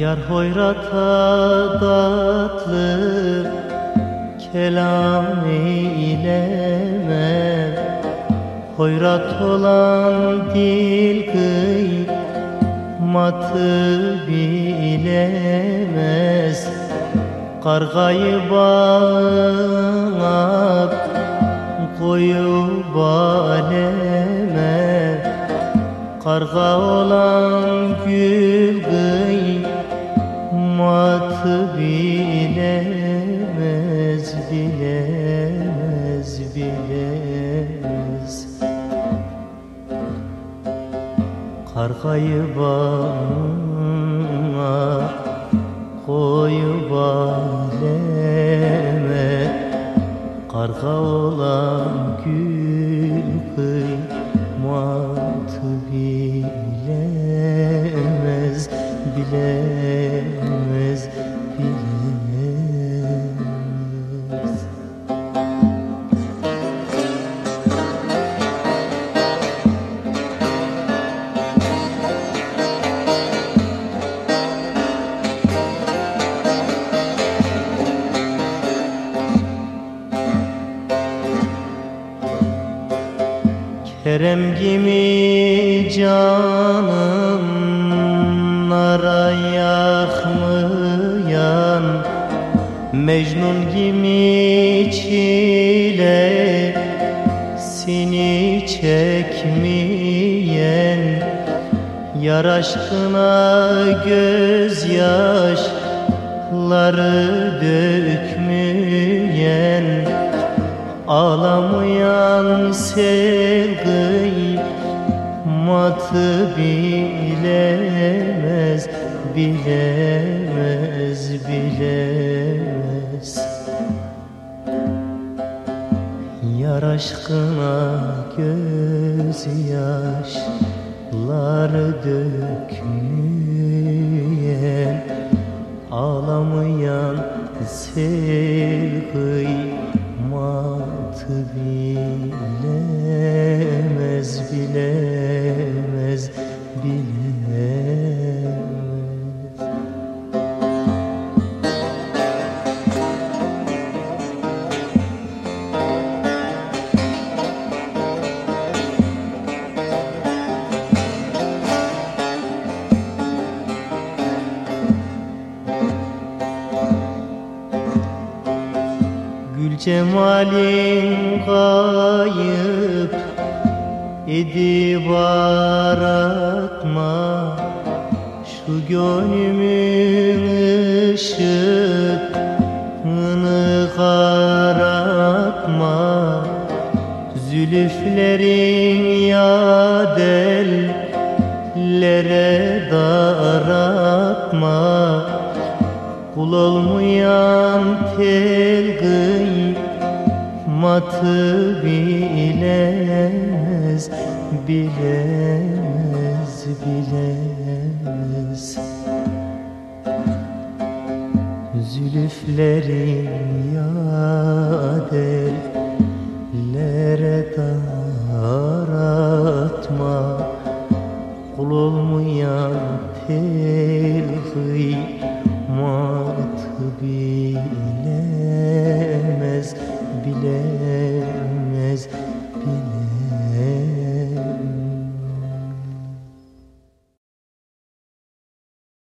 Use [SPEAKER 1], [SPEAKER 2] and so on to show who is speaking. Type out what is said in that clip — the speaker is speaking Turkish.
[SPEAKER 1] Yar hoyrata tatlı kelam eyleme. Hoyrat olan dil kıymatı bilemez. Kargayı bağına koyup aleme Karga olan gül kıymatı bilemez Bilemez, bilemez Kargayı bağına Kerem gibi canım nara yakmayan Mecnun gibi çile seni çekmeyen Yar aşkına gözyaşları dökmeyen Ağlamayan sevgi matı bilemez Bilemez, bilemez. Yar aşkına gözyaşları dökmeyen Ağlamayan sevgi bilemez, bilemez, cemalin kayıp edip aratma Şu gönlümün ışığını karartma. Zülüflerin ya dellere daratma Kul olmayan tel matı bilemez, bilemez, bilemez Zülüflerin yadellere daratma Kul olmayan telhıy matı bilemez bilemez. Beni